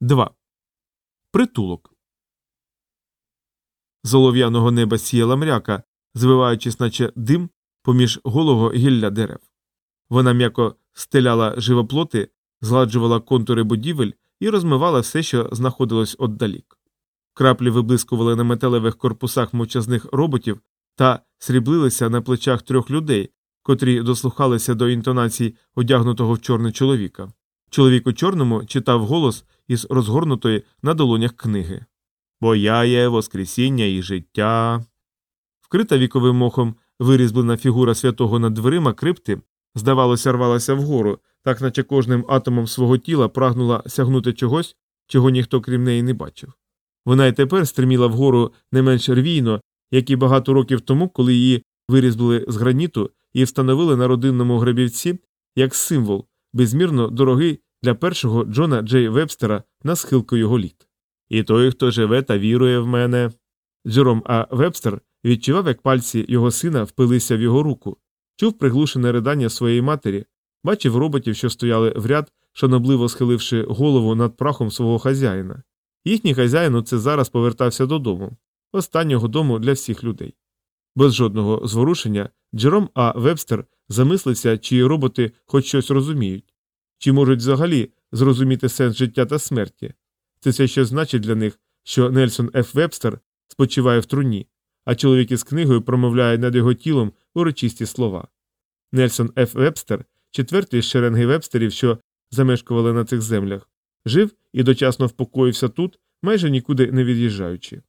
2. Притулок. З олов'яного неба сіяла мряка, звиваючись, наче дим поміж голого гілля дерев. Вона м'яко стеляла живоплоти, згладжувала контури будівель і розмивала все, що знаходилось отдалік. Краплі виблискували на металевих корпусах мовчазних роботів та сріблилися на плечах трьох людей, котрі дослухалися до інтонацій одягнутого в чорне чоловіка. Чоловік у чорному читав голос із розгорнутої на долонях книги. Бо я є Воскресіння і життя. Вкрита віковим мохом вирізблена фігура святого над дверима крипти, здавалося, рвалася вгору, так наче кожним атомом свого тіла прагнула сягнути чогось, чого ніхто крім неї не бачив. Вона й тепер стриміла вгору не менш рвійно, як і багато років тому, коли її вирізбили з граніту і встановили на родинному гребівці як символ, безмірно дорогий для першого Джона Джей Вебстера на схилку його літ. І той, хто живе та вірує в мене. Джером А. Вебстер відчував, як пальці його сина впилися в його руку, чув приглушене ридання своєї матері, бачив роботів, що стояли в ряд, шанобливо схиливши голову над прахом свого хазяїна. Їхній хазяїн оце зараз повертався додому, останнього дому для всіх людей. Без жодного зворушення Джером А. Вебстер замислився, чи роботи хоч щось розуміють, чи можуть взагалі зрозуміти сенс життя та смерті. Це все ще значить для них, що Нельсон Ф. Вебстер спочиває в труні, а чоловік із книгою промовляє над його тілом урочисті слова. Нельсон Ф. Вебстер, четвертий з шеренги вебстерів, що замешкували на цих землях, жив і дочасно впокоївся тут, майже нікуди не від'їжджаючи.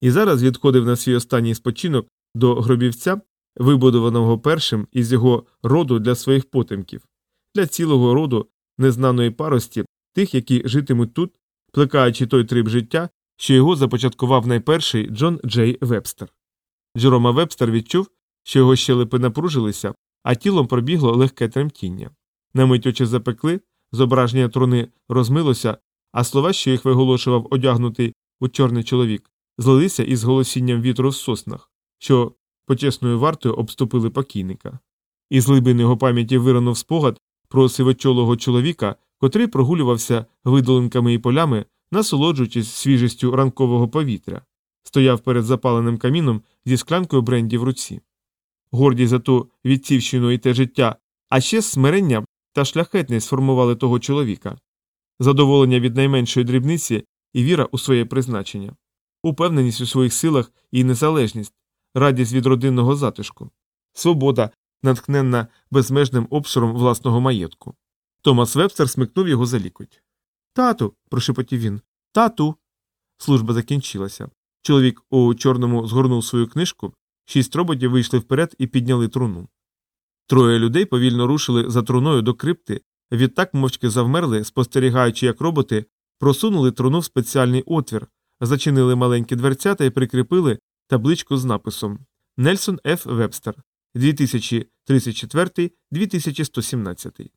І зараз відходив на свій останній спочинок до гробівця, вибудованого першим із його роду для своїх потемків, для цілого роду незнаної парості, тих, які житимуть тут, плекаючи той триб життя, що його започаткував найперший Джон Джей Вебстер. Джерома Вебстер відчув, що його щелепи напружилися, а тілом пробігло легке тремтіння. На мить очі запекли, зображення труни розмилося, а слова, що їх виголошував одягнутий у чорний чоловік, злилися із голосінням вітру в соснах, що почесною вартою обступили покійника. Із глибин його пам'яті виранув спогад про сивочолого чоловіка, котрий прогулювався видолинками і полями, насолоджуючись свіжістю ранкового повітря, стояв перед запаленим каміном зі склянкою бренді в руці. Гордість за ту відцівщину і те життя, а ще смирення та шляхетність сформували того чоловіка, задоволення від найменшої дрібниці і віра у своє призначення, упевненість у своїх силах і незалежність, радість від родинного затишку, свобода, натхненна безмежним обширом власного маєтку. Томас Вебстер смикнув його за лікоть. Тату. прошепотів він. Тату. Служба закінчилася. Чоловік у чорному згорнув свою книжку, шість роботів вийшли вперед і підняли труну. Троє людей повільно рушили за труною до крипти, відтак мовчки завмерли, спостерігаючи, як роботи просунули труну в спеціальний отвір, зачинили маленькі дверцята і прикріпили табличку з написом Нельсон Ф. Вебстер 2034-2117.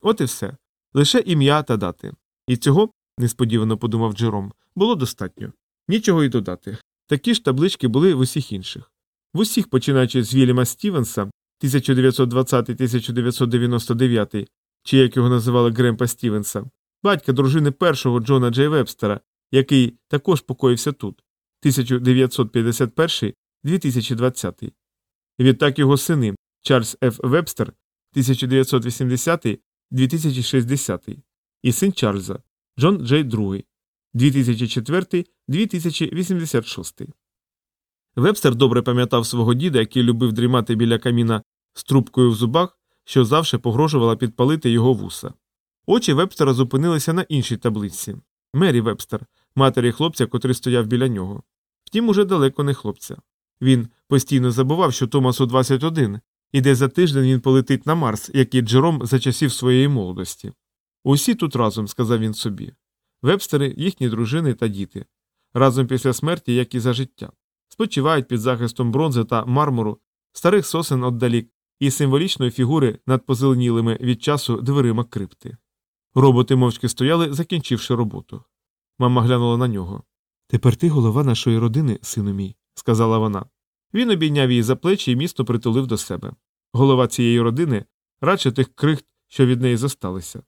От і все. Лише ім'я та дати. І цього, несподівано подумав Джером, було достатньо. Нічого й додати. Такі ж таблички були в усіх інших. В усіх, починаючи з Вільяма Стівенса 1920-1999, чи як його називали Гремпа Стівенса, батька дружини першого Джона Джей Вебстера, який також покоївся тут, 1951-2020. Відтак його сини Чарльз Ф. Вебстер 1980-2060 і син Чарльза Джон Джей II 2004-2086. Вебстер добре пам'ятав свого діда, який любив дрімати біля каміна з трубкою в зубах, що завжди погрожувала підпалити його вуса. Очі Вебстера зупинилися на іншій таблиці Мері Вебстер, матері хлопця, котрий стояв біля нього. Втім, уже далеко не хлопця. Він постійно забував, що Томасу 21, і де за тиждень він полетить на Марс, як і Джером за часів своєї молодості. Усі тут разом, сказав він собі. Вебстери, їхні дружини та діти. Разом після смерті, як і за життя. Спочивають під захистом бронзи та мармуру, старих сосен отдалік і символічної фігури над позеленілими від часу дверима крипти. Роботи мовчки стояли, закінчивши роботу. Мама глянула на нього. Тепер ти голова нашої родини, сину мій, сказала вона. Він обійняв її за плечі і місто притулив до себе. Голова цієї родини радше тих крихт, що від неї зосталися.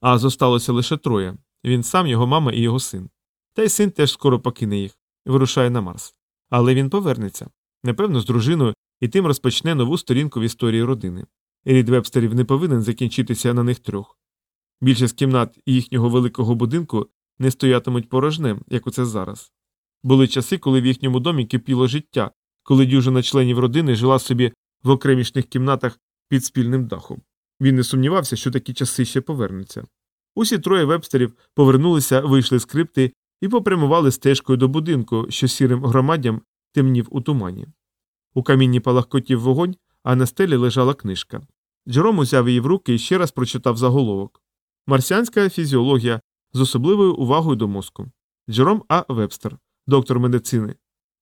А зосталося лише троє Він сам, його мама і його син. Та й син теж скоро покине їх вирушає на Марс. Але він повернеться, напевно, з дружиною і тим розпочне нову сторінку в історії родини. Рід вебстерів не повинен закінчитися на них трьох. Більшість кімнат їхнього великого будинку не стоятимуть порожнем, як оце зараз. Були часи, коли в їхньому домі кипіло життя, коли дюжина членів родини жила собі в окремішних кімнатах під спільним дахом. Він не сумнівався, що такі часи ще повернуться. Усі троє вебстерів повернулися, вийшли з крипти і попрямували стежкою до будинку, що сірим громадям темнів у тумані. У камінні палахкотів вогонь, а на стелі лежала книжка. Джером узяв її в руки і ще раз прочитав заголовок Марсіанська фізіологія з особливою увагою до мозку. Джером А. Вебстер, доктор медицини.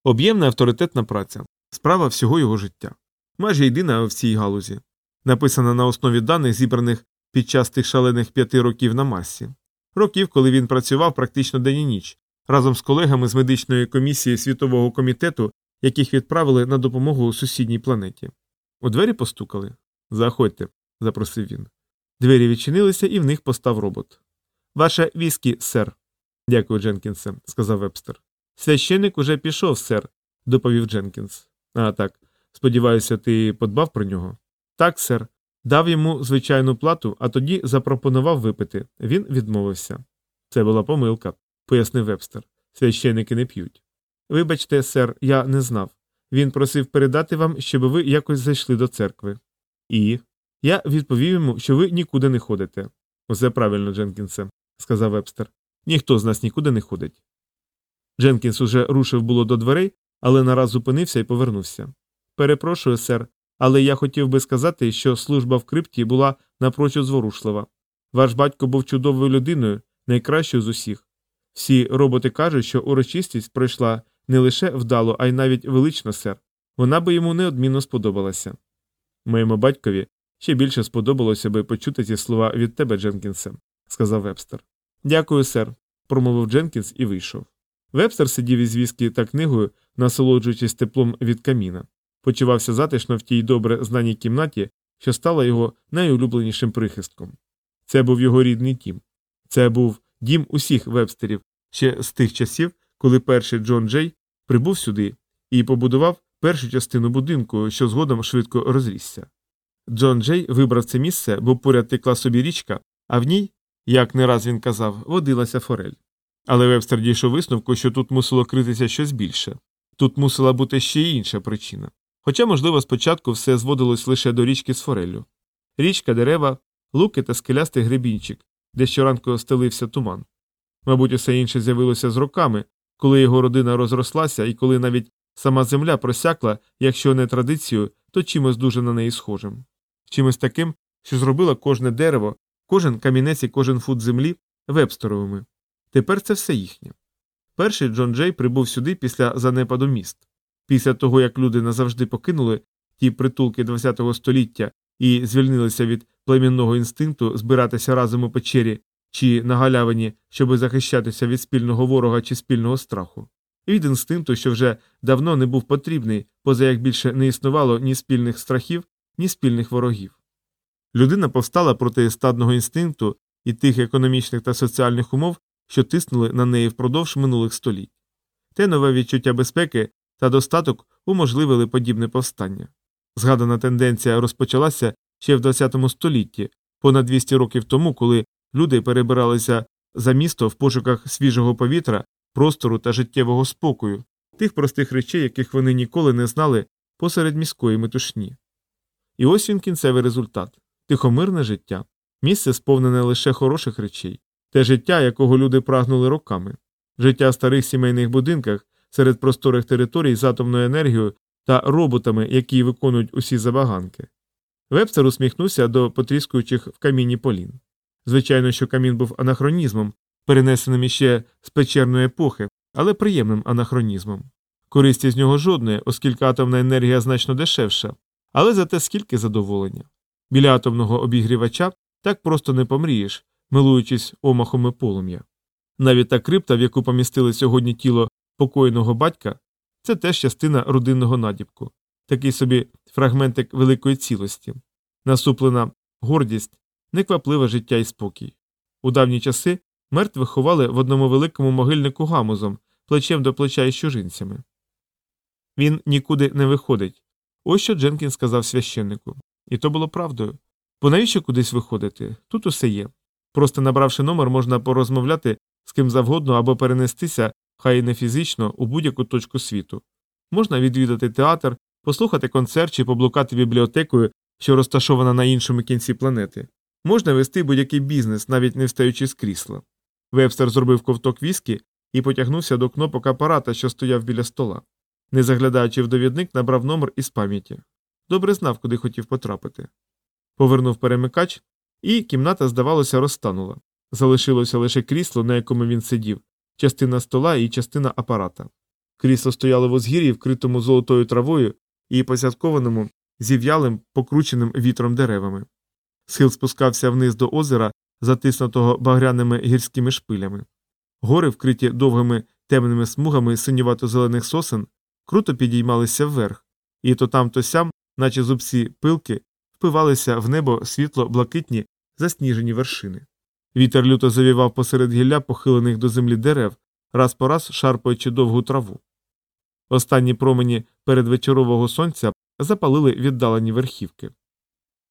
Об'ємна авторитетна праця. Справа всього його життя. Майже єдина в цій галузі. Написана на основі даних, зібраних під час тих шалених п'яти років на Марсі. Років, коли він працював практично день і ніч, разом з колегами з медичної комісії Світового комітету, яких відправили на допомогу сусідній планеті. У двері постукали. Заходьте, запросив він. Двері відчинилися, і в них постав робот. Ваше віскі, сер. Дякую, Дженкінсе, сказав вебстер. Священник уже пішов, сер, доповів Дженкінс. А так. Сподіваюся, ти подбав про нього? Так, сер. Дав йому звичайну плату, а тоді запропонував випити. Він відмовився. Це була помилка, пояснив вебстер. Священники не п'ють. Вибачте, сер, я не знав. Він просив передати вам, щоб ви якось зайшли до церкви. І. Я відповів йому, що ви нікуди не ходите. Усе правильно, Дженкінсе, сказав вебстер. Ніхто з нас нікуди не ходить. Дженкінс уже рушив було до дверей, але нараз зупинився і повернувся. Перепрошую, сер, але я хотів би сказати, що служба в крипті була напрочуд зворушлива. Ваш батько був чудовою людиною, найкращою з усіх. Всі роботи кажуть, що урочистість пройшла не лише вдало, а й навіть велично, сер. Вона би йому неодмінно сподобалася. Моєму батькові ще більше сподобалося би почути ці слова від тебе, Дженкінсе, сказав вебстер. Дякую, сер, промовив Дженкінс і вийшов. Вебстер сидів із віскі та книгою, насолоджуючись теплом від каміна, почувався затишно в тій добре знаній кімнаті, що стала його найулюбленішим прихистком. Це був його рідний дім. Це був дім усіх вебстерів ще з тих часів, коли перший Джон Джей прибув сюди і побудував першу частину будинку, що згодом швидко розрісся. Джон Джей вибрав це місце, бо поряд текла собі річка, а в ній, як не раз він казав, водилася форель. Але вебстер дійшов висновку, що тут мусило критися щось більше. Тут мусила бути ще й інша причина. Хоча, можливо, спочатку все зводилось лише до річки з фореллю. Річка, дерева, луки та скелястий гребінчик, де щоранку стелився туман. Мабуть, усе інше з'явилося з роками, коли його родина розрослася і коли навіть сама земля просякла, якщо не традицією, то чимось дуже на неї схожим. Чимось таким, що зробило кожне дерево, кожен камінець і кожен фут землі вебстеровими. Тепер це все їхнє. Перший Джон Джей прибув сюди після занепаду міст. Після того, як люди назавжди покинули ті притулки ХХ століття і звільнилися від племінного інстинкту збиратися разом у печері чи на галявині, щоб захищатися від спільного ворога чи спільного страху, і від інстинкту, що вже давно не був потрібний, поза як більше не існувало ні спільних страхів, ні спільних ворогів. Людина повстала проти стадного інстинкту і тих економічних та соціальних умов, що тиснули на неї впродовж минулих століть. Те нове відчуття безпеки та достаток уможливили подібне повстання. Згадана тенденція розпочалася ще в ХХ столітті, понад 200 років тому, коли люди перебиралися за місто в пошуках свіжого повітря, простору та життєвого спокою, тих простих речей, яких вони ніколи не знали посеред міської метушні. І ось він кінцевий результат тихомирне життя, місце сповнене лише хороших речей, те життя, якого люди прагнули роками, життя в старих сімейних будинках серед просторих територій з атомною енергією та роботами, які виконують усі забаганки. Вебстер усміхнувся до потріскуючих в камінні полін. Звичайно, що камін був анахронізмом, перенесеним іще з печерної епохи, але приємним анахронізмом. Користі з нього жодної, оскільки атомна енергія значно дешевша, але зате скільки задоволення. Біля атомного обігрівача так просто не помрієш, милуючись омахами полум'я. Навіть та крипта, в яку помістили сьогодні тіло покойного батька, це теж частина родинного надібку, такий собі фрагментик великої цілості, насуплена гордість, неквапливе життя і спокій. У давні часи Мертвих ховали в одному великому могильнику гамузом, плечем до плеча із чужинцями. Він нікуди не виходить. Ось що Дженкін сказав священнику. І то було правдою. Бо навіщо кудись виходити? Тут усе є. Просто набравши номер, можна порозмовляти з ким завгодно або перенестися, хай і не фізично, у будь-яку точку світу. Можна відвідати театр, послухати концерт чи поблукати бібліотекою, що розташована на іншому кінці планети. Можна вести будь-який бізнес, навіть не встаючи з крісла. Вебстер зробив ковток віскі і потягнувся до кнопок апарата, що стояв біля стола. Не заглядаючи в довідник, набрав номер із пам'яті. Добре знав, куди хотів потрапити. Повернув перемикач, і кімната, здавалося, розтанула. Залишилося лише крісло, на якому він сидів, частина стола і частина апарата. Крісло стояло в озгір'ї, вкритому золотою травою і посядкованому зів'ялим, покрученим вітром деревами. Схил спускався вниз до озера, затиснутого багряними гірськими шпилями. Гори, вкриті довгими темними смугами синювато-зелених сосен, круто підіймалися вверх, і то там, то сям, наче зубці пилки, впивалися в небо світло блакитні засніжені вершини. Вітер люто завівав посеред гілля похилених до землі дерев, раз по раз шарпаючи довгу траву. Останні промені передвечорового сонця запалили віддалені верхівки.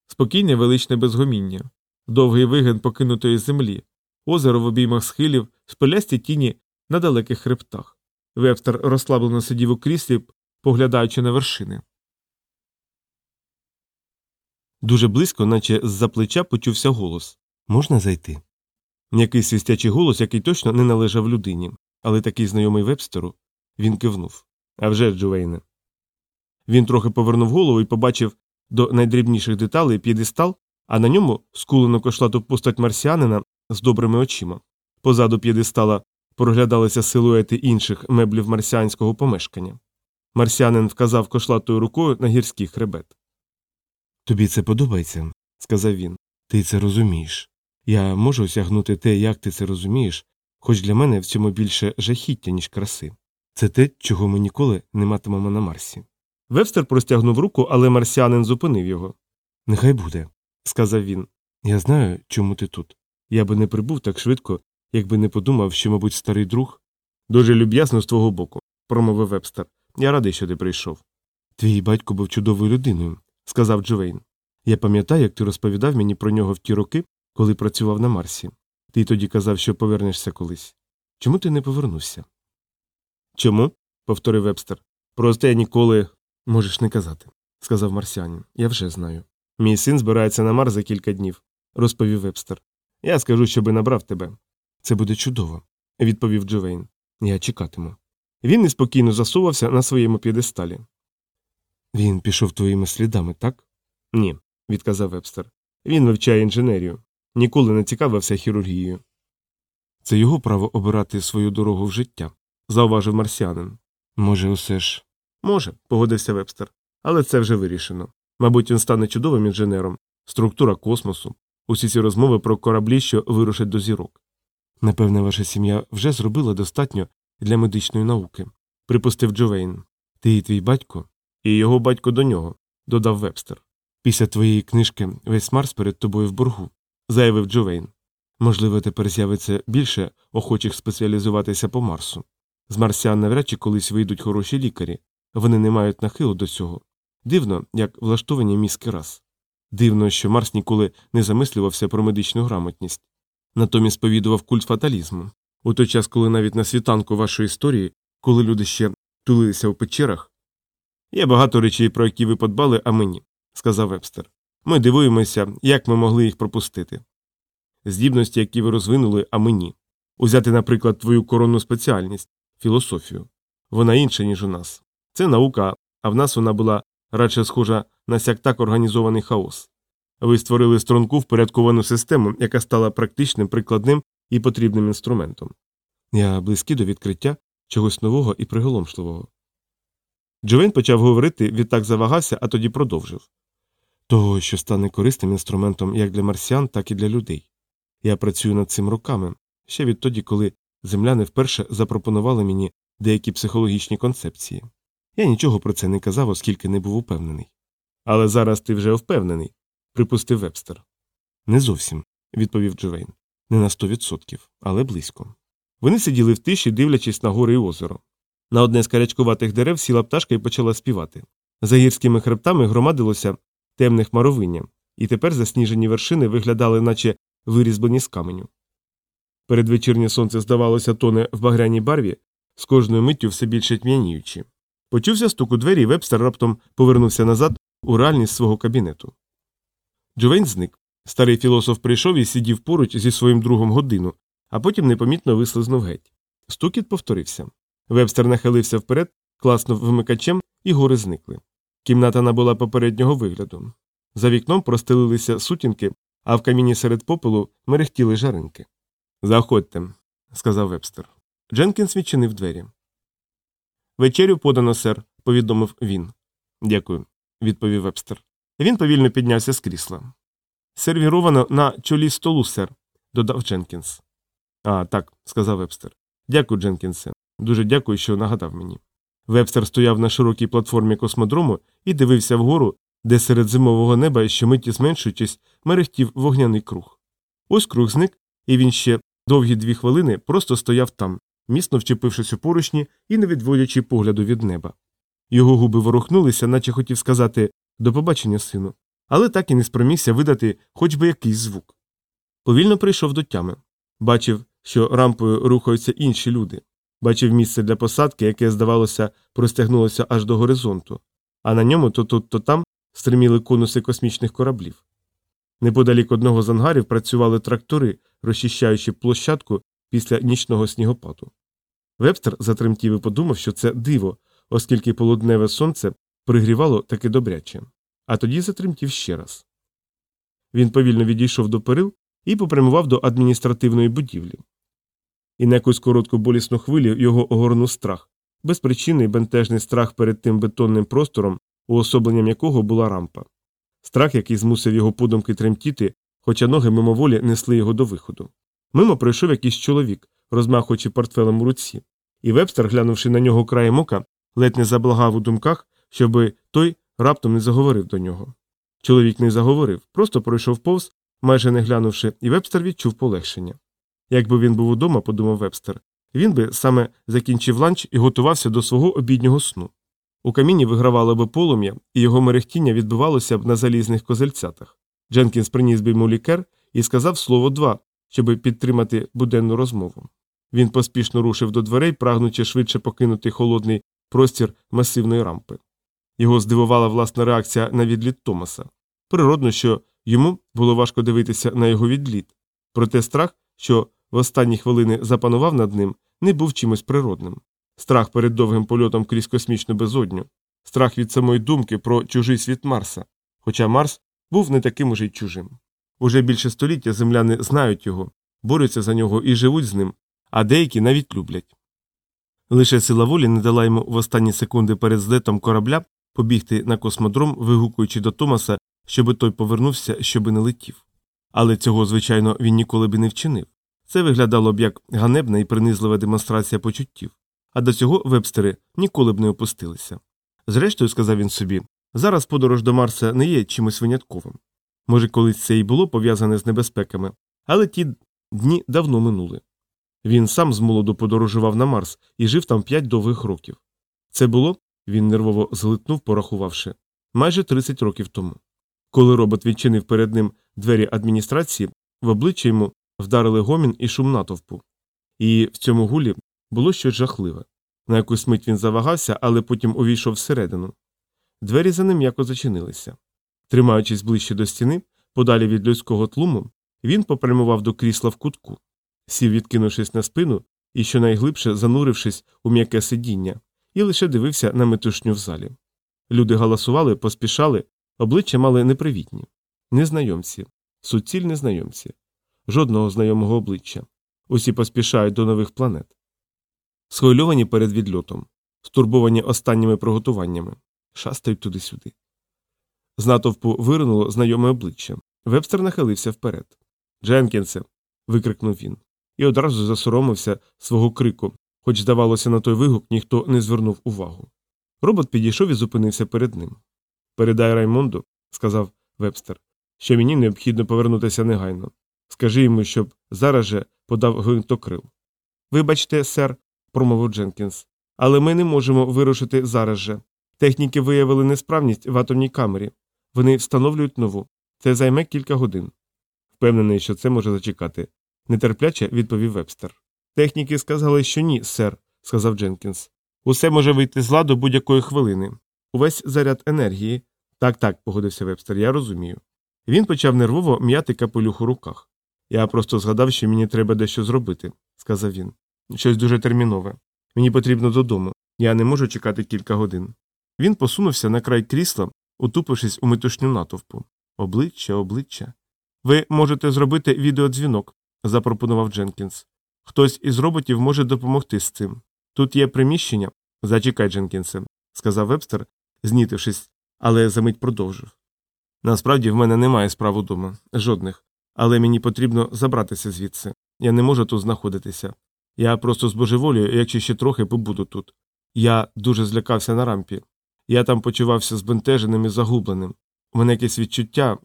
Спокійне величне безгоміння, довгий вигин покинутої землі, озеро в обіймах схилів, спилясті тіні на далеких хребтах. Вебстер розслаблено сидів у кріслі, поглядаючи на вершини. Дуже близько, наче з за плеча, почувся голос Можна зайти? М'який свистячий голос, який точно не належав людині, але такий знайомий вебстеру. Він кивнув. «А вже Джувейне. Він трохи повернув голову і побачив до найдрібніших деталей п'єдестал, а на ньому скулену кошлату постать марсіанина з добрими очима. Позаду п'єдестала проглядалися силуети інших меблів марсіанського помешкання. Марсіанин вказав кошлатою рукою на гірський хребет. Тобі це подобається, сказав він. Ти це розумієш. Я можу осягнути те, як ти це розумієш, хоч для мене в цьому більше жахіття, ніж краси. Це те, чого ми ніколи не матимемо на Марсі. Вебстер простягнув руку, але марсіанин зупинив його. Нехай буде, сказав він. Я знаю, чому ти тут. Я би не прибув так швидко, якби не подумав, що, мабуть, старий друг. Дуже люб'язно з твого боку, промовив вебстер. Я радий, що ти прийшов. Твій батько був чудовою людиною, сказав Джовейн. Я пам'ятаю, як ти розповідав мені про нього в ті роки, коли працював на Марсі. Ти тоді казав, що повернешся колись. Чому ти не повернувся? Чому? повторив вебстер. Просто я ніколи. Можеш не казати, сказав марсіанин. Я вже знаю. Мій син збирається на Марс за кілька днів, розповів вебстер. Я скажу, щоби набрав тебе. Це буде чудово, відповів Джовейн. Я чекатиму. Він неспокійно засувався на своєму п'єдесталі. Він пішов твоїми слідами, так? Ні, відказав вебстер. Він вивчає інженерію, ніколи не цікавився хірургією. Це його право обирати свою дорогу в життя, зауважив марсіанин. Може, усе ж. Може, погодився вебстер. Але це вже вирішено. Мабуть, він стане чудовим інженером, структура космосу, усі ці розмови про кораблі, що вирушать до зірок. Напевне, ваша сім'я вже зробила достатньо для медичної науки, припустив Джовейн. Ти і твій батько, і його батько до нього, додав вебстер. Після твоєї книжки весь Марс перед тобою в боргу, заявив Джовейн. Можливо, тепер з'явиться більше охочих спеціалізуватися по Марсу. З марсіан навряд чи колись вийдуть хороші лікарі, вони не мають нахилу до цього. Дивно, як влаштовані мізки раз. Дивно, що Марс ніколи не замислювався про медичну грамотність. Натомість повідував культ фаталізму. У той час, коли навіть на світанку вашої історії, коли люди ще тулилися у печерах. Є багато речей, про які ви подбали, а мені, сказав вебстер. Ми дивуємося, як ми могли їх пропустити. Здібності, які ви розвинули, а мені. Узяти, наприклад, твою коронну спеціальність філософію. Вона інша, ніж у нас. Це наука, а в нас вона була радше схожа на сяк-так організований хаос. Ви створили струнку впорядковану систему, яка стала практичним, прикладним і потрібним інструментом. Я близький до відкриття чогось нового і приголомшливого. Джовен почав говорити, відтак завагався, а тоді продовжив того, що стане корисним інструментом як для марсіан, так і для людей. Я працюю над цим роками, ще відтоді, коли земляни вперше запропонували мені деякі психологічні концепції. Я нічого про це не казав, оскільки не був упевнений. Але зараз ти вже впевнений, припустив вебстер. Не зовсім, відповів Джовейн. Не на сто відсотків, але близько. Вони сиділи в тиші, дивлячись на гори і озеро. На одне з карячкуватих дерев сіла пташка і почала співати. За гірськими хребтами громадилося темне хмаровиння, і тепер засніжені вершини виглядали, наче вирізблені з каменю. Передвечірнє сонце, здавалося, тоне в багряній барві, з кожною миттю все більше тьмяніючи. Почувся стук у двері, і вебстер раптом повернувся назад у реальність свого кабінету. Джовейн зник. Старий філософ прийшов і сидів поруч зі своїм другом годину, а потім непомітно вислизнув геть. Стукіт повторився. Вебстер нахилився вперед, класнув вимикачем, і гори зникли. Кімната набула попереднього вигляду. За вікном простелилися сутінки, а в каміні серед попелу мерехтіли жаринки. Заходьте, сказав вебстер. Дженкінс відчинив двері. Вечерю подано, сер, повідомив він. Дякую, відповів вебстер. Він повільно піднявся з крісла. Сервіровано на чолі столу, сер, додав Дженкінс. А, так, сказав вебстер. Дякую, Дженкінсе. Дуже дякую, що нагадав мені. Вебстер стояв на широкій платформі космодрому і дивився вгору, де серед зимового неба, щомиті зменшуючись, мерехтів вогняний круг. Ось круг зник, і він ще довгі дві хвилини просто стояв там, міцно вчепившись у поручні і не відводячи погляду від неба. Його губи ворухнулися, наче хотів сказати до побачення, сину, але так і не спромігся видати хоч би якийсь звук. Повільно прийшов до тями. Бачив, що рампою рухаються інші люди, бачив місце для посадки, яке, здавалося, простягнулося аж до горизонту, а на ньому то тут, то там стриміли конуси космічних кораблів. Неподалік одного з ангарів працювали трактори, розчищаючи площадку після нічного снігопаду. Вебстер затремтів і подумав, що це диво, оскільки полудневе сонце пригрівало таки добряче, а тоді затремтів ще раз. Він повільно відійшов до перил і попрямував до адміністративної будівлі. І на якусь коротку болісну хвилю його огорнув страх, безпричинний бентежний страх перед тим бетонним простором, уособленням якого була рампа. Страх, який змусив його подумки тремтіти, хоча ноги мимоволі несли його до виходу. Мимо пройшов якийсь чоловік, розмахуючи портфелем у руці, і вебстер, глянувши на нього краєм ока, ледь не заблагав у думках, щоби той раптом не заговорив до нього. Чоловік не заговорив, просто пройшов повз, майже не глянувши, і вебстер відчув полегшення. Якби він був удома, подумав вебстер, він би саме закінчив ланч і готувався до свого обіднього сну. У каміні вигравало би полум'я, і його мерехтіння відбивалося б на залізних козельцятах. Дженкінс приніс би йому лікер і сказав слово два, щоб підтримати буденну розмову. Він поспішно рушив до дверей, прагнучи швидше покинути холодний простір масивної рампи. Його здивувала власна реакція на відліт Томаса. Природно, що йому було важко дивитися на його відліт, проте страх, що в останні хвилини запанував над ним, не був чимось природним. Страх перед довгим польотом крізь космічну безодню, страх від самої думки про чужий світ Марса, хоча Марс був не таким уже й чужим. Уже більше століття земляни знають його, борються за нього і живуть з ним, а деякі навіть люблять. Лише сила волі не дала йому в останні секунди перед злетом корабля побігти на космодром, вигукуючи до Томаса, щоби той повернувся, щоби не летів. Але цього, звичайно, він ніколи би не вчинив. Це виглядало б як ганебна і принизлива демонстрація почуттів, а до цього вебстери ніколи б не опустилися. Зрештою, сказав він собі, зараз подорож до Марса не є чимось винятковим. Може, колись це і було пов'язане з небезпеками, але ті дні давно минули. Він сам з молоду подорожував на Марс і жив там п'ять довгих років. Це було, він нервово зглитнув, порахувавши, майже 30 років тому. Коли робот відчинив перед ним двері адміністрації, в обличчя йому вдарили гомін і шум натовпу. І в цьому гулі було щось жахливе. На якусь мить він завагався, але потім увійшов всередину. Двері за ним м'яко зачинилися. Тримаючись ближче до стіни, подалі від людського тлуму, він попрямував до крісла в кутку, сів, відкинувшись на спину і щонайглибше занурившись у м'яке сидіння, і лише дивився на метушню в залі. Люди галасували, поспішали, обличчя мали непривітні, незнайомці, суціль незнайомці, жодного знайомого обличчя. Усі поспішають до нових планет. Схвильовані перед відльотом, стурбовані останніми приготуваннями, шастають туди-сюди. З натовпу виринуло знайоме обличчя. Вебстер нахилився вперед. Дженкінсе. викрикнув він, і одразу засоромився свого крику, хоч, здавалося, на той вигук ніхто не звернув увагу. Робот підійшов і зупинився перед ним. Передай Раймонду, сказав вебстер, що мені необхідно повернутися негайно. Скажи йому, щоб зараз же подав гвинтокрил. Вибачте, сер, промовив Дженкінс, але ми не можемо вирушити зараз же. Техніки виявили несправність в атомній камері. Вони встановлюють нову. Це займе кілька годин. Впевнений, що це може зачекати. Нетерпляче відповів вебстер. Техніки сказали, що ні, сер, сказав Дженкінс. Усе може вийти з ладу будь-якої хвилини. Увесь заряд енергії. Так, так, погодився вебстер, я розумію. Він почав нервово м'яти капелюх у руках. Я просто згадав, що мені треба дещо зробити, сказав він. Щось дуже термінове. Мені потрібно додому. Я не можу чекати кілька годин. Він посунувся на край крісла, утупившись у метушню натовпу. Обличчя, обличчя. Ви можете зробити відеодзвінок, запропонував Дженкінс. Хтось із роботів може допомогти з цим. Тут є приміщення. Зачекай, Дженкінсе, сказав вебстер, знітившись, але за мить продовжив. Насправді в мене немає справ удома, жодних, але мені потрібно забратися звідси. Я не можу тут знаходитися. Я просто збожеволюю, якщо ще трохи побуду тут. Я дуже злякався на рампі. Я там почувався збентеженим і загубленим. У мене якесь відчуття,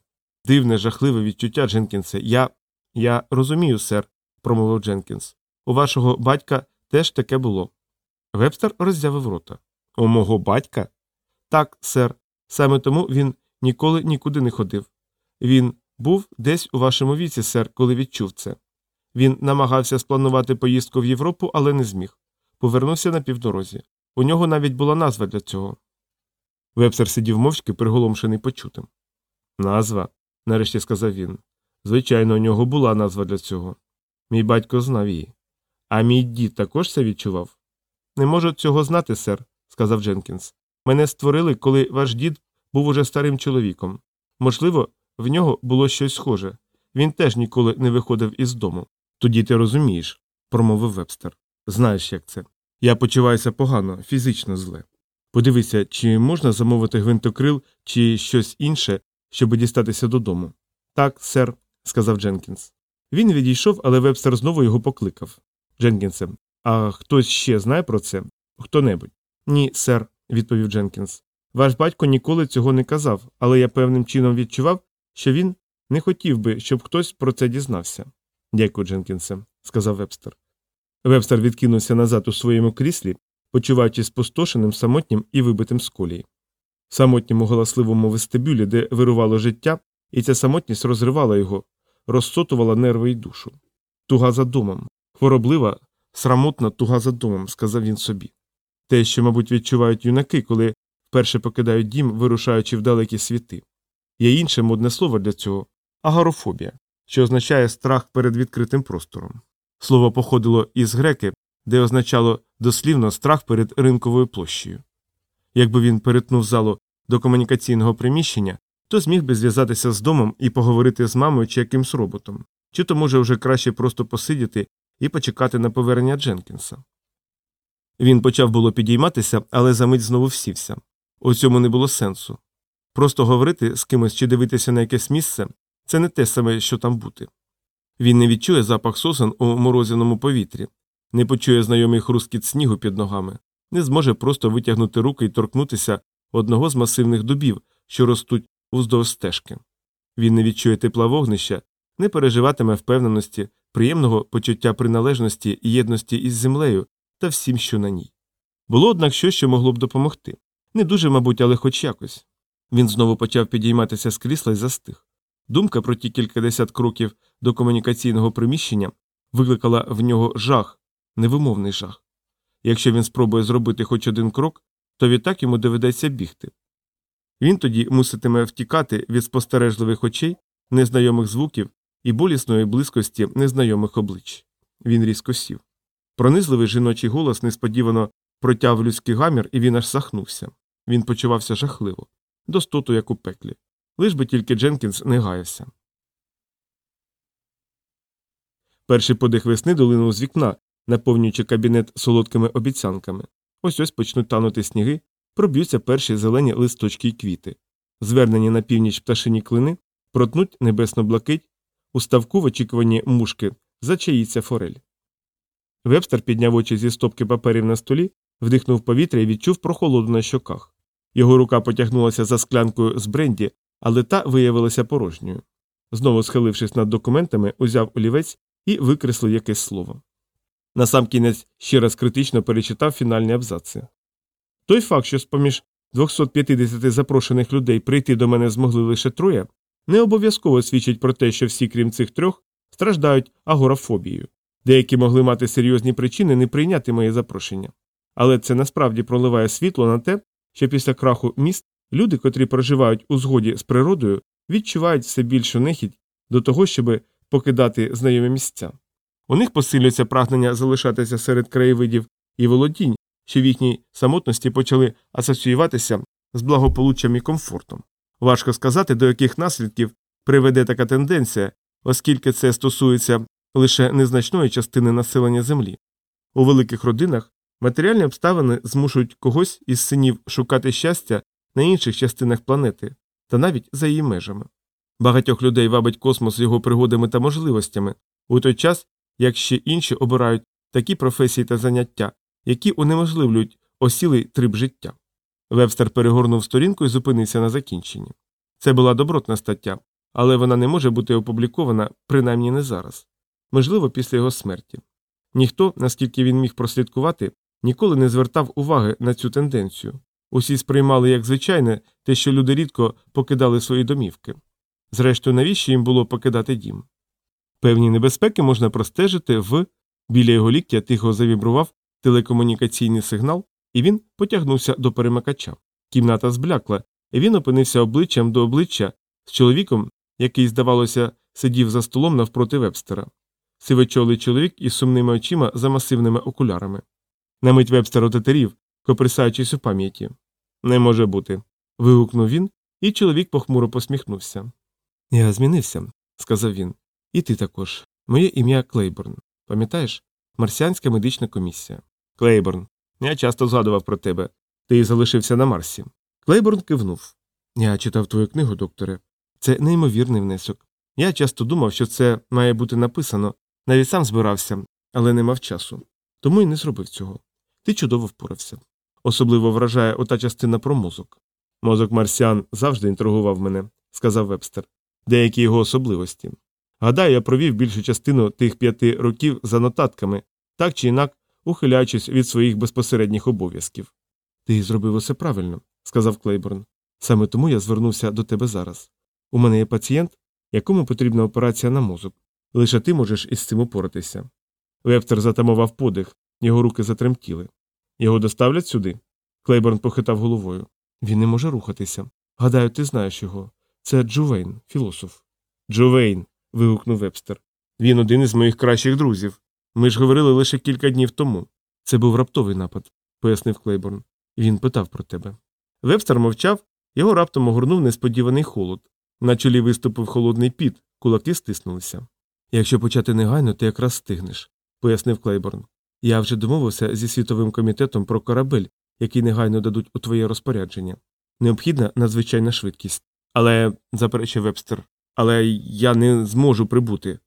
дивне, жахливе відчуття, Дженкінсе. Я. Я розумію, сер, промовив Дженкінс. У вашого батька теж таке було. Вебстер роззявив рота. У мого батька? Так, сер. Саме тому він ніколи нікуди не ходив. Він був десь у вашому віці, сер, коли відчув це. Він намагався спланувати поїздку в Європу, але не зміг. Повернувся на півдорозі. У нього навіть була назва для цього. Вебстер сидів мовчки, приголомшений почутим. Назва, нарешті сказав він. Звичайно, у нього була назва для цього. Мій батько знав її. А мій дід також це відчував? Не можу цього знати, сер, сказав Дженкінс. Мене створили, коли ваш дід був уже старим чоловіком. Можливо, в нього було щось схоже. Він теж ніколи не виходив із дому. Тоді ти розумієш, промовив вебстер. Знаєш, як це. Я почуваюся погано, фізично зле. Подивися, чи можна замовити гвинтокрил чи щось інше, щоб дістатися додому. Так, сер, сказав Дженкінс. Він відійшов, але вебстер знову його покликав. Дженкінсе, а хтось ще знає про це? Хто небудь? Ні, сер, відповів Дженкінс. Ваш батько ніколи цього не казав, але я певним чином відчував, що він не хотів би, щоб хтось про це дізнався. Дякую, Дженкінсе, сказав вебстер. Вебстер відкинувся назад у своєму кріслі, почуваючись спустошеним, самотнім і вибитим з колії. В самотньому галасливому вестибюлі, де вирувало життя, і ця самотність розривала його, розсотувала нерви й душу. Туга за домом, хвороблива, срамотна туга за домом, сказав він собі. Те, що, мабуть, відчувають юнаки, коли вперше покидають дім, вирушаючи в далекі світи. Є інше модне слово для цього агарофобія, що означає страх перед відкритим простором. Слово походило із греки, де означало дослівно страх перед ринковою площею. Якби він перетнув залу до комунікаційного приміщення, то зміг би зв'язатися з домом і поговорити з мамою чи якимсь роботом, чи то може вже краще просто посидіти і почекати на повернення Дженкінса. Він почав було підійматися, але за мить знову всівся. У цьому не було сенсу. Просто говорити з кимось чи дивитися на якесь місце це не те саме, що там бути. Він не відчує запах сосен у морозяному повітрі, не почує знайомий хрускіт снігу під ногами, не зможе просто витягнути руки і торкнутися одного з масивних дубів, що ростуть уздовж стежки. Він не відчує тепла вогнища, не переживатиме впевненості, приємного почуття приналежності і єдності із землею та всім, що на ній. Було, однак, щось, що могло б допомогти. Не дуже, мабуть, але хоч якось. Він знову почав підійматися з крісла і застиг. Думка про ті кількадесят кроків до комунікаційного приміщення викликала в нього жах, невимовний жах. Якщо він спробує зробити хоч один крок, то відтак йому доведеться бігти. Він тоді муситиме втікати від спостережливих очей, незнайомих звуків і болісної близькості незнайомих облич. Він різко сів. Пронизливий жіночий голос несподівано протяв людський гамір, і він аж сахнувся. Він почувався жахливо, достоту, як у пеклі. Лиш би тільки Дженкінс не гаявся. Перший подих весни долинув з вікна, наповнюючи кабінет солодкими обіцянками. Ось ось почнуть танути сніги, проб'ються перші зелені листочки й квіти. Звернені на північ пташині клини, протнуть небесно блакить, у ставку в очікуванні мушки зачаїться форель. Вебстер підняв очі зі стопки паперів на столі, вдихнув повітря і відчув прохолоду на щоках. Його рука потягнулася за склянкою з бренді, але та виявилася порожньою. Знову схилившись над документами, узяв олівець і викреслив якесь слово. Насамкінець ще раз критично перечитав фінальні абзаци. Той факт, що з поміж 250 запрошених людей прийти до мене змогли лише троє, не обов'язково свідчить про те, що всі, крім цих трьох, страждають агорафобією. Деякі могли мати серйозні причини не прийняти моє запрошення. Але це насправді проливає світло на те, що після краху міст люди, котрі проживають у згоді з природою, відчувають все більшу нехідь до того, щоб покидати знайомі місця. У них посилюється прагнення залишатися серед краєвидів і володінь, що в їхній самотності почали асоціюватися з благополуччям і комфортом. Важко сказати, до яких наслідків приведе така тенденція, оскільки це стосується лише незначної частини населення Землі. У великих родинах матеріальні обставини змушують когось із синів шукати щастя на інших частинах планети та навіть за її межами. Багатьох людей вабить космос його пригодами та можливостями, у той час, як ще інші обирають такі професії та заняття, які унеможливлюють осілий триб життя. Вебстер перегорнув сторінку і зупинився на закінченні. Це була добротна стаття, але вона не може бути опублікована, принаймні не зараз можливо, після його смерті. Ніхто, наскільки він міг прослідкувати, ніколи не звертав уваги на цю тенденцію. Усі сприймали як звичайне те, що люди рідко покидали свої домівки. Зрештою, навіщо їм було покидати дім? Певні небезпеки можна простежити в біля його ліктя тихо завібрував телекомунікаційний сигнал, і він потягнувся до перемикача. Кімната зблякла, і він опинився обличчям до обличчя з чоловіком, який, здавалося, сидів за столом навпроти вебстера. Сивочолий чоловік із сумними очима за масивними окулярами. На мить вебстер отетерів, коприсаючись у пам'яті. Не може бути. вигукнув він, і чоловік похмуро посміхнувся. Я змінився, сказав він. І ти також. Моє ім'я Клейборн. Пам'ятаєш? Марсіанська медична комісія. Клейборн. Я часто згадував про тебе. Ти залишився на Марсі. Клейборн кивнув. Я читав твою книгу, докторе. Це неймовірний внесок. Я часто думав, що це має бути написано, навіть сам збирався, але не мав часу. Тому й не зробив цього. Ти чудово впорався. Особливо вражає ота частина про мозок. Мозок марсіан завжди інтригував мене, сказав вебстер, деякі його особливості. Гадаю, я провів більшу частину тих п'яти років за нотатками, так чи інак ухиляючись від своїх безпосередніх обов'язків. Ти зробив усе правильно, сказав Клейборн. Саме тому я звернувся до тебе зараз. У мене є пацієнт, якому потрібна операція на мозок. Лише ти можеш із цим упоратися. Вебстер затамував подих, його руки затремтіли. Його доставлять сюди? Клейборн похитав головою. Він не може рухатися. Гадаю, ти знаєш його. Це Джувейн, філософ. Джувейн. вигукнув Вебстер. Він один із моїх кращих друзів. Ми ж говорили лише кілька днів тому. Це був раптовий напад, пояснив Клейборн. Він питав про тебе. Вебстер мовчав, його раптом огорнув несподіваний холод. На чолі виступив холодний піт, кулаки стиснулися. Якщо почати негайно, ти якраз стигнеш, пояснив Клейборн. Я вже домовився зі світовим комітетом про корабель, який негайно дадуть у твоє розпорядження. Необхідна надзвичайна швидкість. Але, заперечив вебстер, але я не зможу прибути.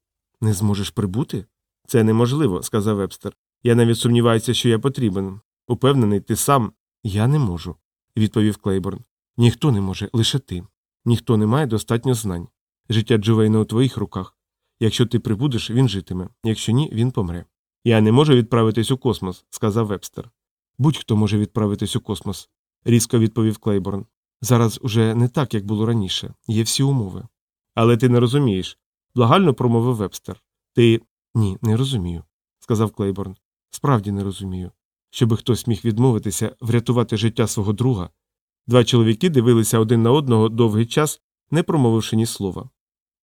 Не зможеш прибути? Це неможливо, сказав вебстер. Я навіть сумніваюся, що я потрібен. Упевнений, ти сам. Я не можу, відповів Клейборн. Ніхто не може, лише ти. Ніхто не має достатньо знань. Життя Джувейна у твоїх руках. Якщо ти прибудеш, він житиме, якщо ні, він помре. Я не можу відправитись у космос, сказав вебстер. Будь-хто може відправитись у космос, різко відповів Клейборн. Зараз уже не так, як було раніше, є всі умови. Але ти не розумієш, благально промовив вебстер. Ти. Ні, не розумію, сказав Клейборн. Справді не розумію. Щоби хтось міг відмовитися врятувати життя свого друга. Два чоловіки дивилися один на одного довгий час, не промовивши ні слова.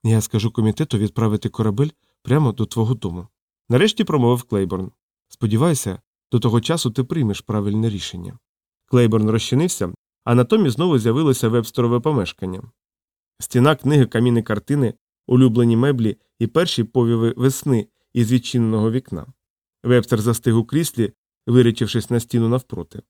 Я скажу комітету відправити корабель прямо до твого дому. Нарешті промовив Клейборн. Сподіваюся, до того часу ти приймеш правильне рішення. Клейборн розчинився, а натомість знову з'явилося вебстерове помешкання. Стіна книги, каміни картини, улюблені меблі і перші повіви весни із відчиненого вікна. Вебстер застиг у кріслі, вирічившись на стіну навпроти.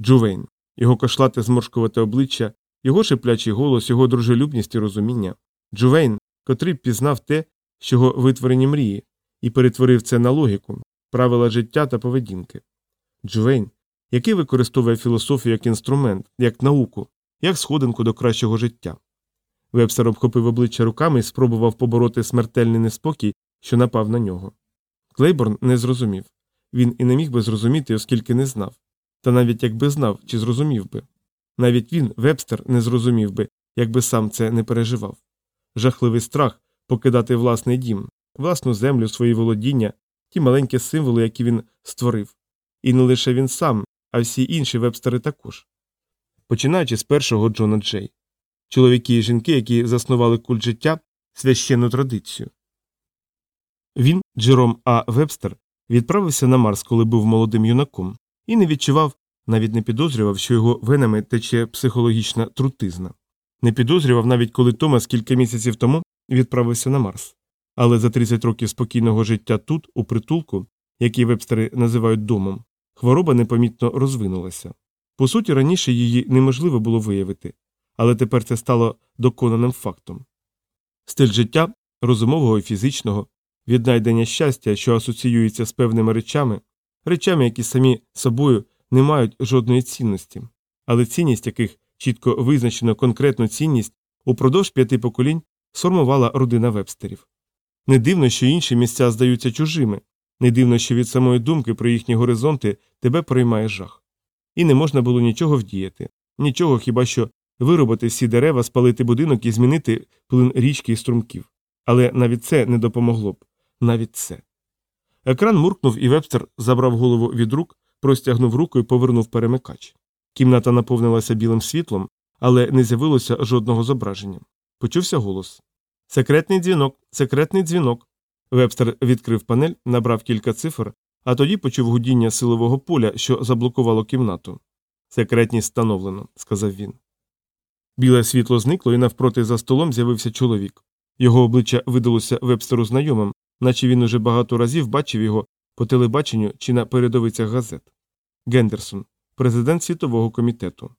Джувейн, його кошлате зморшкувате обличчя, його шиплячий голос, його дружелюбність і розуміння. Джувейн, котрий пізнав те, з чого витворені мрії, і перетворив це на логіку, правила життя та поведінки. Джувейн, який використовує філософію як інструмент, як науку, як сходинку до кращого життя. Вебстер обхопив обличчя руками і спробував побороти смертельний неспокій, що напав на нього. Клейборн не зрозумів. Він і не міг би зрозуміти, оскільки не знав. Та навіть якби знав, чи зрозумів би. Навіть він, Вебстер, не зрозумів би, якби сам це не переживав. Жахливий страх покидати власний дім, власну землю, свої володіння, ті маленькі символи, які він створив. І не лише він сам, а всі інші вебстери також. Починаючи з першого Джона Джей. Чоловіки і жінки, які заснували культ життя, священну традицію. Він, Джером А. Вебстер, відправився на Марс, коли був молодим юнаком, і не відчував, навіть не підозрював, що його венами тече психологічна трутизна. Не підозрював навіть коли Томас кілька місяців тому відправився на Марс. Але за 30 років спокійного життя тут, у притулку, який вебстери називають домом, хвороба непомітно розвинулася. По суті, раніше її неможливо було виявити, але тепер це стало доконаним фактом. Стиль життя розумового і фізичного, віднайдення щастя, що асоціюється з певними речами, речами, які самі собою не мають жодної цінності, але цінність яких чітко визначено конкретну цінність упродовж п'яти поколінь сформувала родина вебстерів. Не дивно, що інші місця здаються чужими, не дивно, що від самої думки про їхні горизонти тебе приймає жах. І не можна було нічого вдіяти, нічого хіба що виробити всі дерева, спалити будинок і змінити плин річки і струмків. Але навіть це не допомогло б, навіть це. Екран муркнув, і вебстер забрав голову від рук, простягнув руку і повернув перемикач. Кімната наповнилася білим світлом, але не з'явилося жодного зображення. Почувся голос Секретний дзвінок, секретний дзвінок. Вебстер відкрив панель, набрав кілька цифр, а тоді почув гудіння силового поля, що заблокувало кімнату. Секретність встановлено, сказав він. Біле світло зникло, і навпроти за столом з'явився чоловік. Його обличчя видалося вебстеру знайомим, наче він уже багато разів бачив його по телебаченню чи на передовицях газет. Гендерсон, президент світового комітету.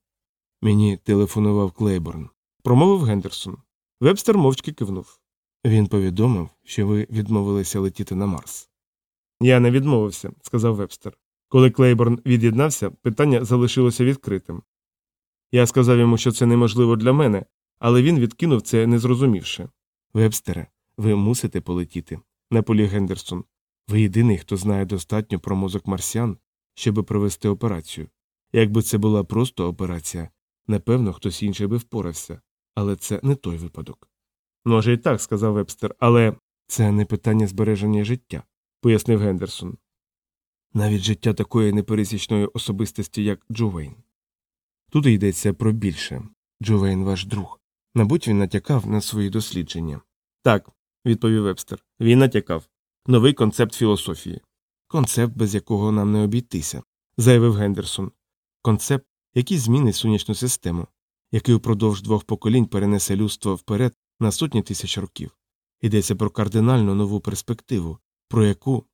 Мені телефонував Клейборн, промовив Гендерсон. Вебстер мовчки кивнув. Він повідомив, що ви відмовилися летіти на Марс. Я не відмовився, сказав Вебстер. Коли Клейборн від'єднався, питання залишилося відкритим. Я сказав йому, що це неможливо для мене, але він відкинув це, не зрозумівши. Вебстере, ви мусите полетіти, наполіг Гендерсон. Ви єдиний, хто знає достатньо про мозок марсіан, щоби провести операцію. Якби це була просто операція, напевно, хтось інший би впорався, але це не той випадок. Може, і так, сказав Вебстер, але це не питання збереження життя, пояснив Гендерсон. Навіть життя такої непересічної особистості, як Джовейн. Тут йдеться про більше. Джовейн ваш друг. Мабуть, він натякав на свої дослідження. Так, відповів Вебстер. Він натякав. Новий концепт філософії. Концепт, без якого нам не обійтися, заявив Гендерсон. Концепт, який змінить сонячну систему, який упродовж двох поколінь перенесе людство вперед на сотні тисяч років. Йдеться про кардинально нову перспективу, про яку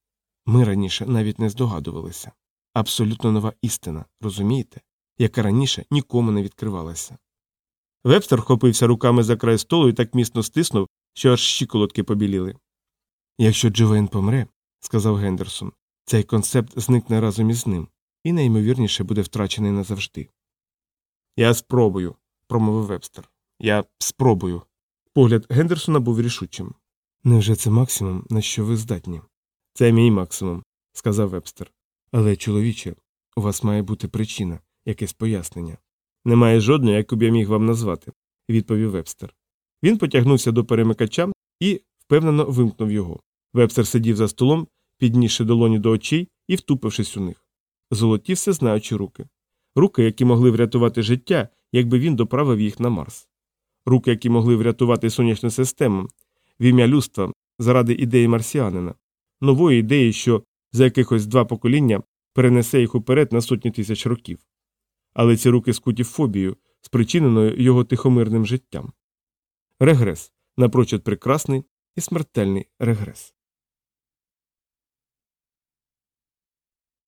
ми раніше навіть не здогадувалися. Абсолютно нова істина, розумієте, яка раніше нікому не відкривалася. Вебстер хопився руками за край столу і так міцно стиснув, що аж щиколотки побіліли. Якщо Джовейн помре, сказав Гендерсон, цей концепт зникне разом із ним і найімовірніше буде втрачений назавжди. Я спробую, промовив Вебстер. Я спробую. Погляд Гендерсона був рішучим. Невже це максимум, на що ви здатні? Це мій максимум, сказав Вебстер. Але, чоловіче, у вас має бути причина, якесь пояснення. Немає жодної, яку б я міг вам назвати, відповів Вебстер. Він потягнувся до перемикача і впевнено вимкнув його. Вебстер сидів за столом, піднісши долоні до очей і втупившись у них. Золоті всезнаючі руки. Руки, які могли врятувати життя, якби він доправив їх на Марс. Руки, які могли врятувати сонячну систему, в ім'я людства заради ідеї марсіанина, нової ідеї, що за якихось два покоління перенесе їх уперед на сотні тисяч років. Але ці руки скуті фобією, спричиненою його тихомирним життям. Регрес напрочуд прекрасний і смертельний регрес.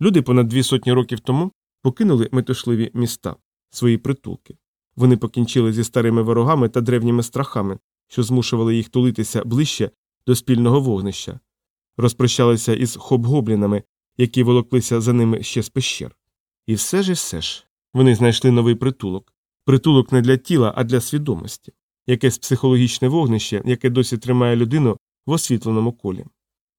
Люди понад дві сотні років тому покинули метушливі міста, свої притулки. Вони покінчили зі старими ворогами та древніми страхами, що змушували їх тулитися ближче до спільного вогнища, розпрощалися із хоб-гоблінами, які волоклися за ними ще з пещер. І все ж і все ж вони знайшли новий притулок притулок не для тіла, а для свідомості. якесь психологічне вогнище, яке досі тримає людину в освітленому колі.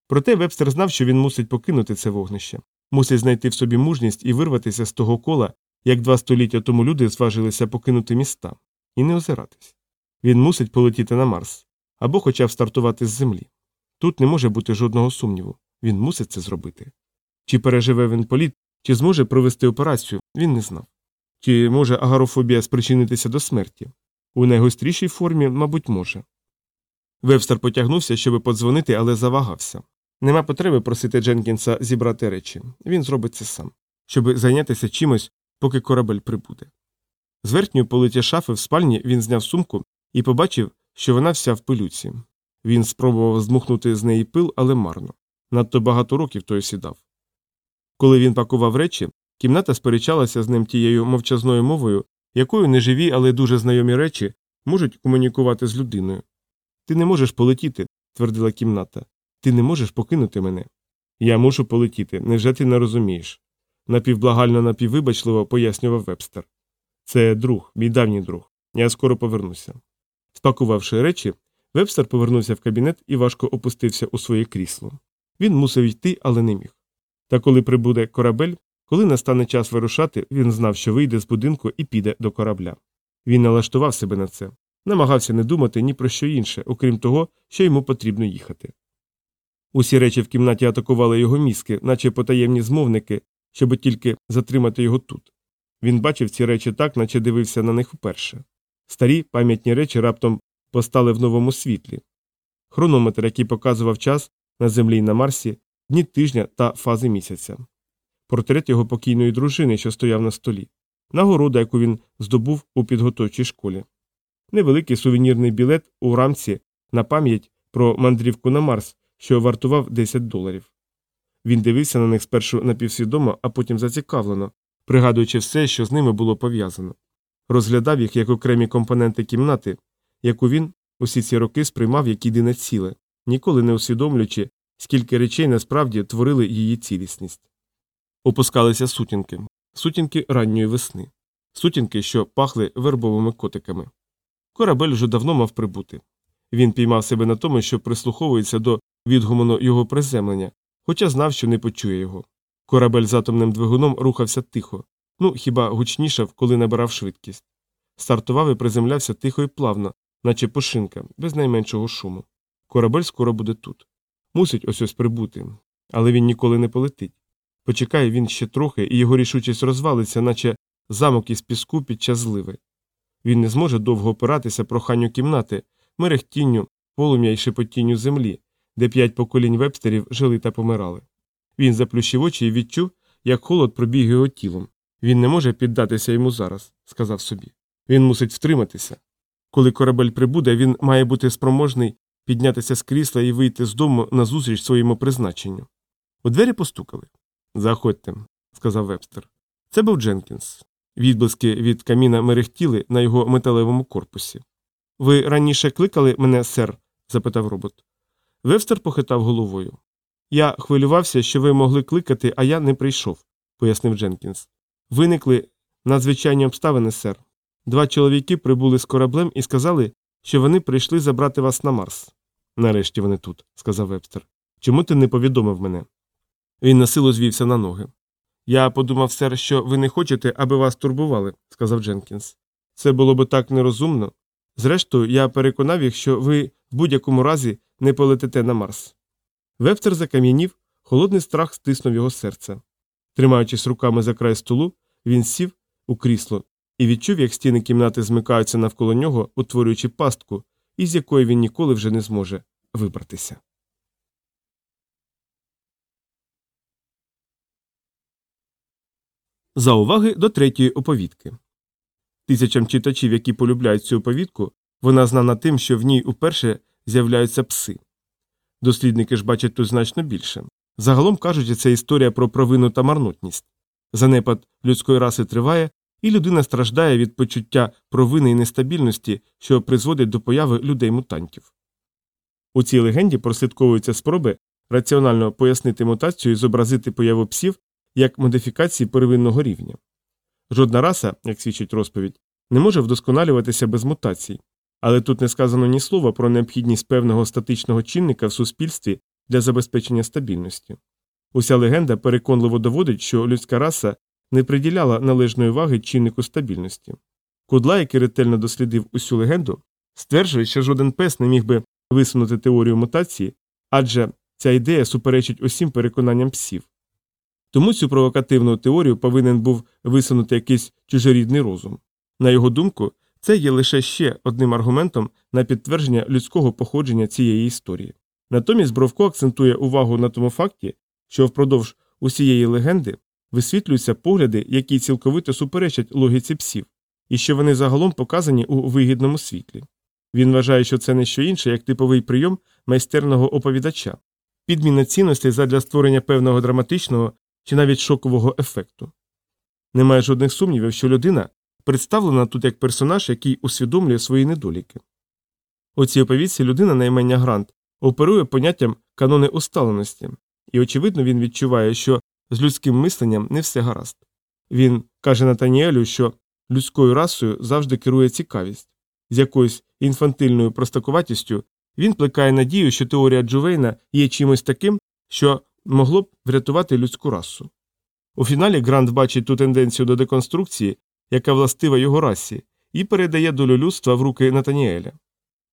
Проте Вебстер знав, що він мусить покинути це вогнище, мусить знайти в собі мужність і вирватися з того кола, як два століття тому люди зважилися покинути міста, і не озиратись. Він мусить полетіти на Марс або хоча б стартувати з землі. Тут не може бути жодного сумніву він мусить це зробити. Чи переживе він політ, чи зможе провести операцію, він не знав. Чи може агарофобія спричинитися до смерті? У найгострішій формі, мабуть, може. Вебстер потягнувся, щоб подзвонити, але завагався. Нема потреби просити Дженкінса зібрати речі. Він зробить це сам, щоб зайнятися чимось, поки корабель прибуде. З верхньої политі шафи в спальні він зняв сумку і побачив, що вона вся в пилюці. Він спробував змухнути з неї пил, але марно. Надто багато років той сідав. Коли він пакував речі, кімната сперечалася з ним тією мовчазною мовою, якою неживі, але дуже знайомі речі можуть комунікувати з людиною. Ти не можеш полетіти, твердила кімната. Ти не можеш покинути мене. Я мушу полетіти. Невже ти не розумієш? Напівблагально напіввибачливо пояснював вебстер. Це друг, мій давній друг. Я скоро повернуся. Спакувавши речі, вебстер повернувся в кабінет і важко опустився у своє крісло. Він мусив йти, але не міг. Та коли прибуде корабель, коли настане час вирушати, він знав, що вийде з будинку і піде до корабля. Він налаштував себе на це, намагався не думати ні про що інше, окрім того, що йому потрібно їхати. Усі речі в кімнаті атакували його мізки, наче потаємні змовники, щоб тільки затримати його тут. Він бачив ці речі так, наче дивився на них вперше. Старі пам'ятні речі раптом постали в новому світлі. Хронометр, який показував час на землі й на Марсі, дні тижня та фази місяця, портрет його покійної дружини, що стояв на столі, нагорода, яку він здобув у підготовчій школі, невеликий сувенірний білет у рамці на пам'ять про мандрівку на Марс, що вартував 10 доларів. Він дивився на них спершу напівсвідомо, а потім зацікавлено, пригадуючи все, що з ними було пов'язано, розглядав їх як окремі компоненти кімнати, яку він усі ці роки сприймав як єдине ціле, ніколи не усвідомлюючи, скільки речей насправді творили її цілісність. Опускалися сутінки, сутінки ранньої весни, сутінки, що пахли вербовими котиками. Корабель вже давно мав прибути. Він піймав себе на тому, що прислуховується до відгуману його приземлення, хоча знав, що не почує його. Корабель з атомним двигуном рухався тихо, ну хіба гучнішав, коли набирав швидкість. Стартував і приземлявся тихо і плавно, наче пошинка, без найменшого шуму. Корабель скоро буде тут. Мусить ось ось прибути, але він ніколи не полетить. Почекає він ще трохи, і його рішучість розвалиться, наче замок із піску під час зливи. Він не зможе довго опиратися проханню кімнати, мерехтінню, полум'я й шепотінню землі, де п'ять поколінь вебстерів жили та помирали. Він заплющив очі і відчув, як холод пробіг його тілом. Він не може піддатися йому зараз, сказав собі. Він мусить втриматися. Коли корабель прибуде, він має бути спроможний піднятися з крісла і вийти з дому назустріч своєму призначенню. У двері постукали. Заходьте, сказав вебстер. Це був Дженкінс. Відблиски від каміна мерехтіли на його металевому корпусі. Ви раніше кликали мене, сер? запитав робот. Вебстер похитав головою. Я хвилювався, що ви могли кликати, а я не прийшов, пояснив Дженкінс. Виникли надзвичайні обставини, сер. Два чоловіки прибули з кораблем і сказали, що вони прийшли забрати вас на Марс. Нарешті вони тут, сказав вебстер. Чому ти не повідомив мене? Він насилу звівся на ноги. Я подумав, сер, що ви не хочете, аби вас турбували, сказав Дженкінс. Це було би так нерозумно. Зрештою, я переконав їх, що ви в будь-якому разі не полетите на Марс. Вебстер закам'янів, холодний страх стиснув його серце. Тримаючись руками за край столу, він сів у крісло і відчув, як стіни кімнати змикаються навколо нього, утворюючи пастку, із якої він ніколи вже не зможе вибратися. За уваги до третьої оповідки. Тисячам читачів, які полюбляють цю оповідку, вона знана тим, що в ній уперше з'являються пси. Дослідники ж бачать тут значно більше. Загалом кажуть, це історія про провину та марнотність. Занепад людської раси триває, і людина страждає від почуття провини і нестабільності, що призводить до появи людей-мутантів. У цій легенді прослідковуються спроби раціонально пояснити мутацію і зобразити появу псів як модифікації первинного рівня. Жодна раса, як свідчить розповідь, не може вдосконалюватися без мутацій, Але тут не сказано ні слова про необхідність певного статичного чинника в суспільстві для забезпечення стабільності. Уся легенда переконливо доводить, що людська раса не приділяла належної уваги чиннику стабільності. Кудла, який ретельно дослідив усю легенду, стверджує, що жоден пес не міг би висунути теорію мутації, адже ця ідея суперечить усім переконанням псів. Тому цю провокативну теорію повинен був висунути якийсь чужорідний розум. На його думку, це є лише ще одним аргументом на підтвердження людського походження цієї історії. Натомість Бровко акцентує увагу на тому факті, що впродовж усієї легенди висвітлюються погляди, які цілковито суперечать логіці псів, і що вони загалом показані у вигідному світлі. Він вважає, що це не що інше, як типовий прийом майстерного оповідача, підміна цінностей задля створення певного драматичного чи навіть шокового ефекту. Немає жодних сумнівів, що людина представлена тут як персонаж, який усвідомлює свої недоліки. У цій оповідці людина на імення Грант оперує поняттям канони усталеності, і, очевидно, він відчуває, що з людським мисленням не все гаразд. Він каже Натаніелю, що людською расою завжди керує цікавість, з якоюсь інфантильною простакуватістю він плекає надію, що теорія Джувейна є чимось таким, що могло б врятувати людську расу. У фіналі Грант бачить ту тенденцію до деконструкції, яка властива його расі, і передає долю людства в руки Натаніеля.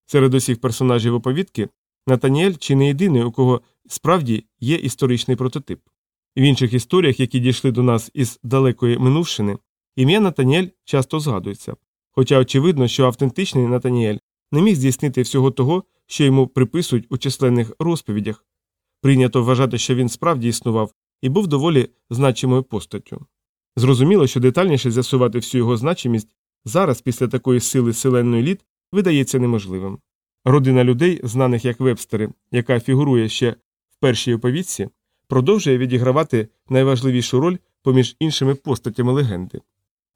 Серед усіх персонажів оповідки Натаніель чи не єдиний, у кого справді є історичний прототип. В інших історіях, які дійшли до нас із далекої минувшини, ім'я Натаніель часто згадується, хоча очевидно, що автентичний Натаніель не міг здійснити всього того, що йому приписують у численних розповідях. Прийнято вважати, що він справді існував і був доволі значимою постаттю. Зрозуміло, що детальніше з'ясувати всю його значимість зараз, після такої сили селенної літ, видається неможливим. Родина людей, знаних як вебстери, яка фігурує ще в першій оповідці, продовжує відігравати найважливішу роль поміж іншими постатями легенди.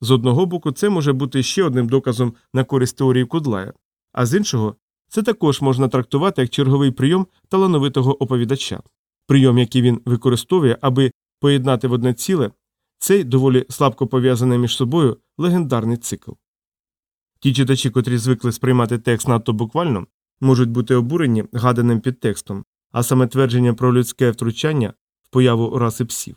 З одного боку, це може бути ще одним доказом на користь теорії Кудлая, а з іншого, це також можна трактувати як черговий прийом талановитого оповідача, прийом, який він використовує, аби поєднати в одне ціле цей доволі слабко пов'язаний між собою легендарний цикл. Ті читачі, котрі звикли сприймати текст надто буквально, можуть бути обурені гаданим підтекстом, а саме твердження про людське втручання в появу раси псів.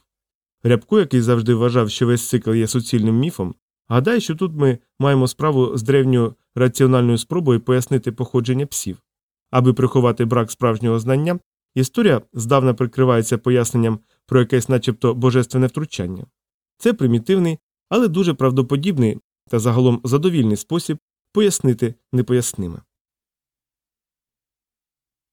Рябко, який завжди вважав, що весь цикл є суцільним міфом, гадає, що тут ми маємо справу з древньою раціональною спробою пояснити походження псів. Аби приховати брак справжнього знання, історія здавна прикривається поясненням про якесь начебто божественне втручання. Це примітивний, але дуже правдоподібний та загалом задовільний спосіб пояснити непоясниме.